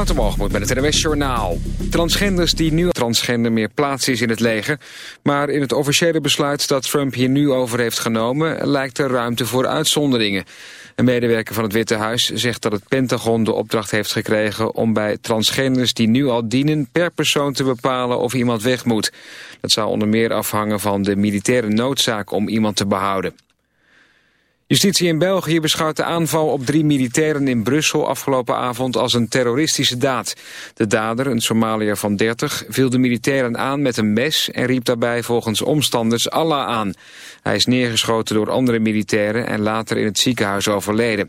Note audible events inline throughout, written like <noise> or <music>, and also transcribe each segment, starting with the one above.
Watermalgemoed met het NWS Journaal. Transgenders die nu transgender meer plaats is in het leger. Maar in het officiële besluit dat Trump hier nu over heeft genomen... lijkt er ruimte voor uitzonderingen. Een medewerker van het Witte Huis zegt dat het Pentagon de opdracht heeft gekregen... om bij transgenders die nu al dienen per persoon te bepalen of iemand weg moet. Dat zou onder meer afhangen van de militaire noodzaak om iemand te behouden. Justitie in België beschouwt de aanval op drie militairen in Brussel afgelopen avond als een terroristische daad. De dader, een Somaliër van 30, viel de militairen aan met een mes en riep daarbij volgens omstanders Allah aan. Hij is neergeschoten door andere militairen en later in het ziekenhuis overleden.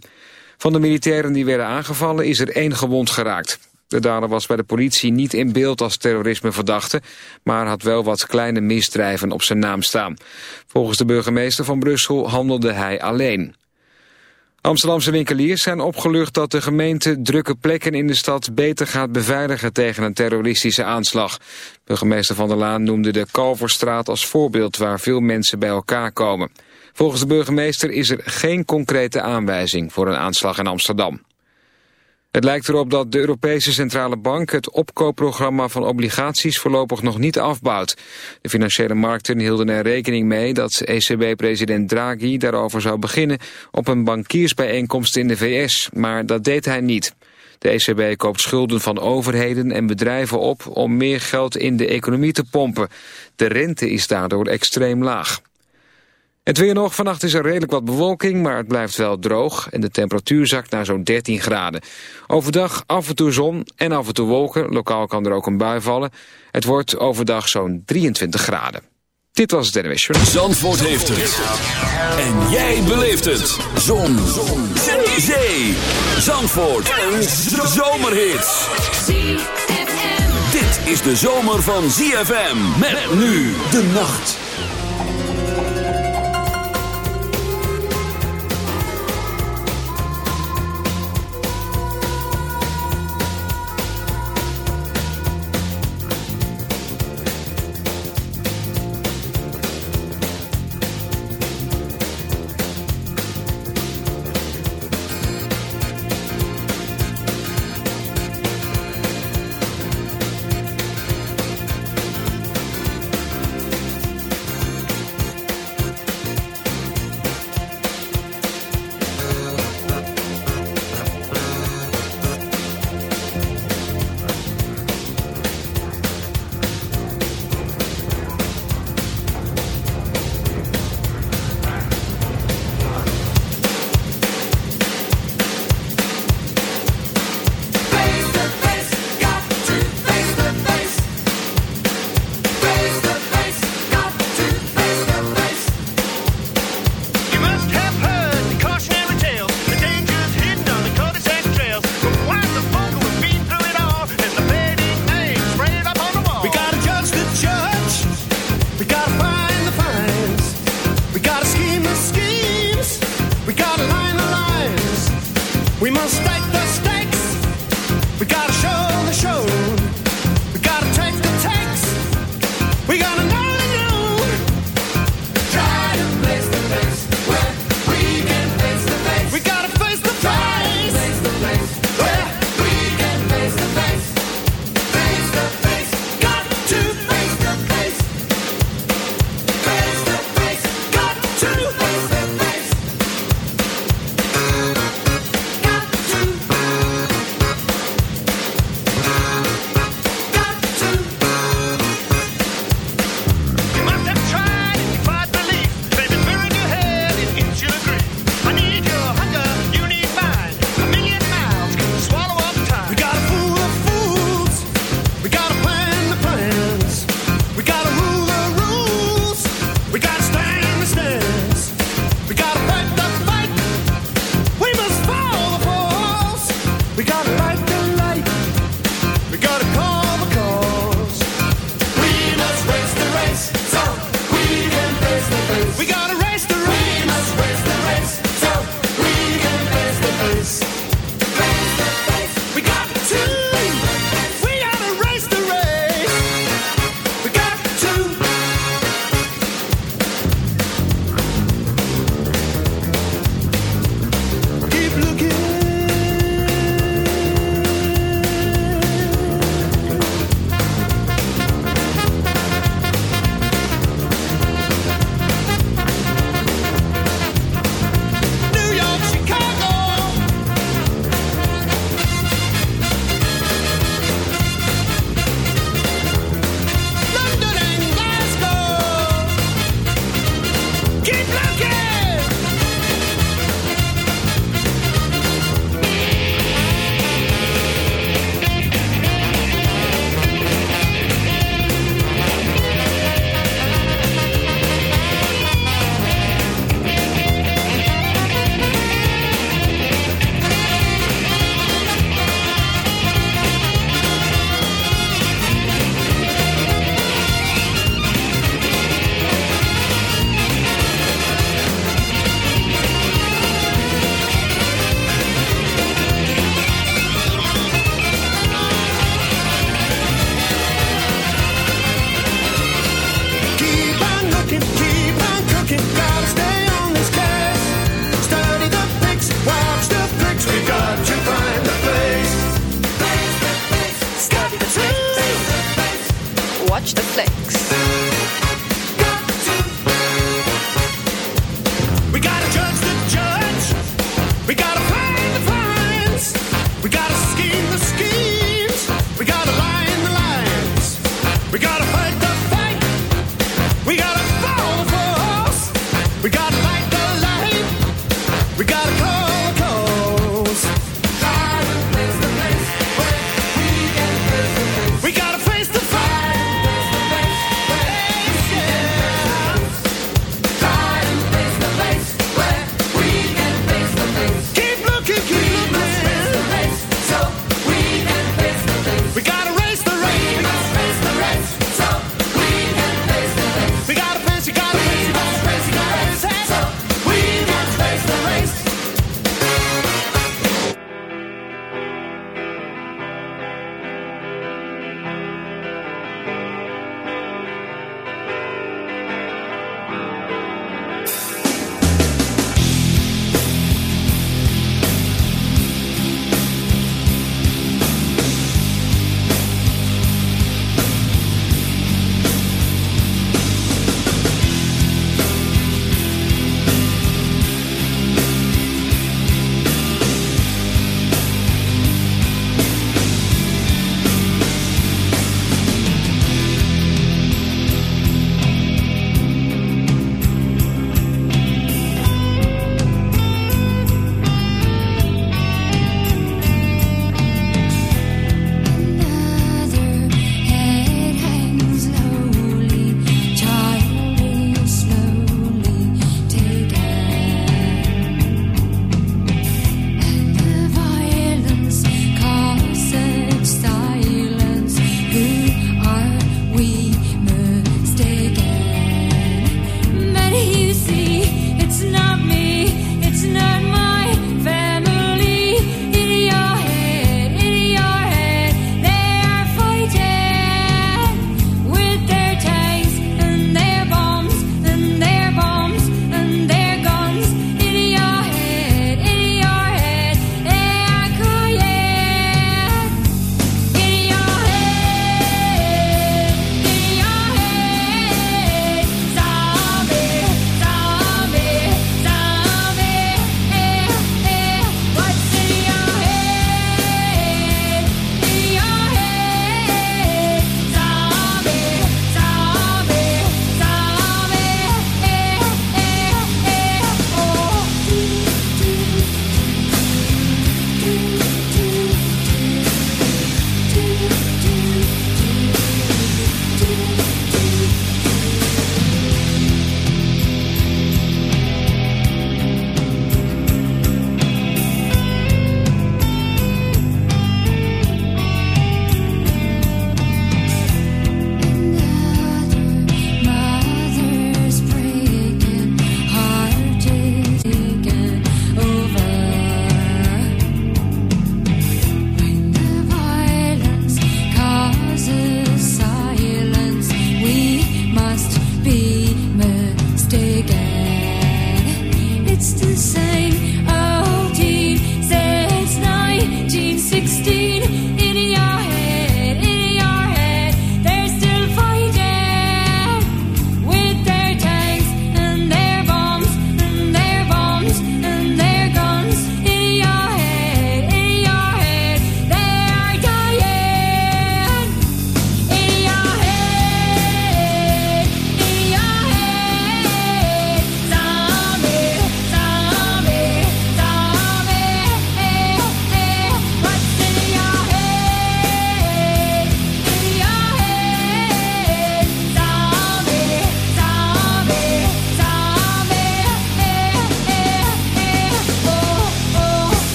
Van de militairen die werden aangevallen is er één gewond geraakt. De dader was bij de politie niet in beeld als terrorismeverdachte... maar had wel wat kleine misdrijven op zijn naam staan. Volgens de burgemeester van Brussel handelde hij alleen. Amsterdamse winkeliers zijn opgelucht dat de gemeente drukke plekken in de stad beter gaat beveiligen tegen een terroristische aanslag. Burgemeester Van der Laan noemde de Kalverstraat als voorbeeld waar veel mensen bij elkaar komen. Volgens de burgemeester is er geen concrete aanwijzing voor een aanslag in Amsterdam. Het lijkt erop dat de Europese Centrale Bank het opkoopprogramma van obligaties voorlopig nog niet afbouwt. De financiële markten hielden er rekening mee dat ECB-president Draghi daarover zou beginnen op een bankiersbijeenkomst in de VS, maar dat deed hij niet. De ECB koopt schulden van overheden en bedrijven op om meer geld in de economie te pompen. De rente is daardoor extreem laag. Het weer nog, vannacht is er redelijk wat bewolking, maar het blijft wel droog en de temperatuur zakt naar zo'n 13 graden. Overdag af en toe zon en af en toe wolken, lokaal kan er ook een bui vallen. Het wordt overdag zo'n 23 graden. Dit was het NWS Zandvoort heeft het. En jij beleeft het. Zon. zon. Zee. Zandvoort. Een zomerhit. Dit is de zomer van ZFM. Met nu de nacht.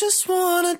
Just want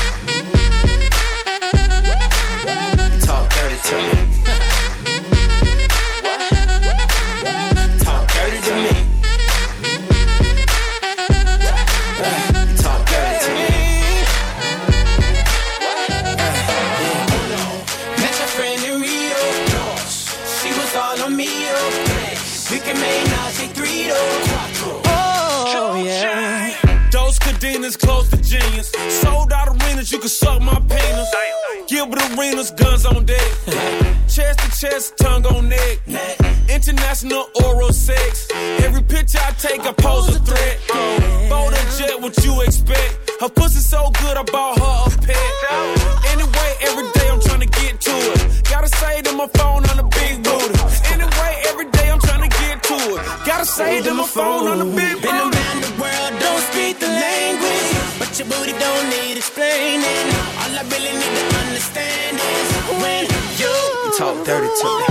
Arenas, guns on deck. <laughs> chest to chest, tongue on neck. International oral sex. Every picture I take, I pose a threat. Bold and jet, what you expect? Her pussy so good, I bought her a pet. Anyway, every day I'm trying to get to it. Gotta say to my phone on the big booty. Anyway, every day I'm trying to get to it. Gotta say to my phone on the big Been booty. around the world, don't speak the language. But your booty don't need explaining. Dirty to me.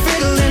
in an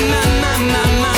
My, my, my, my,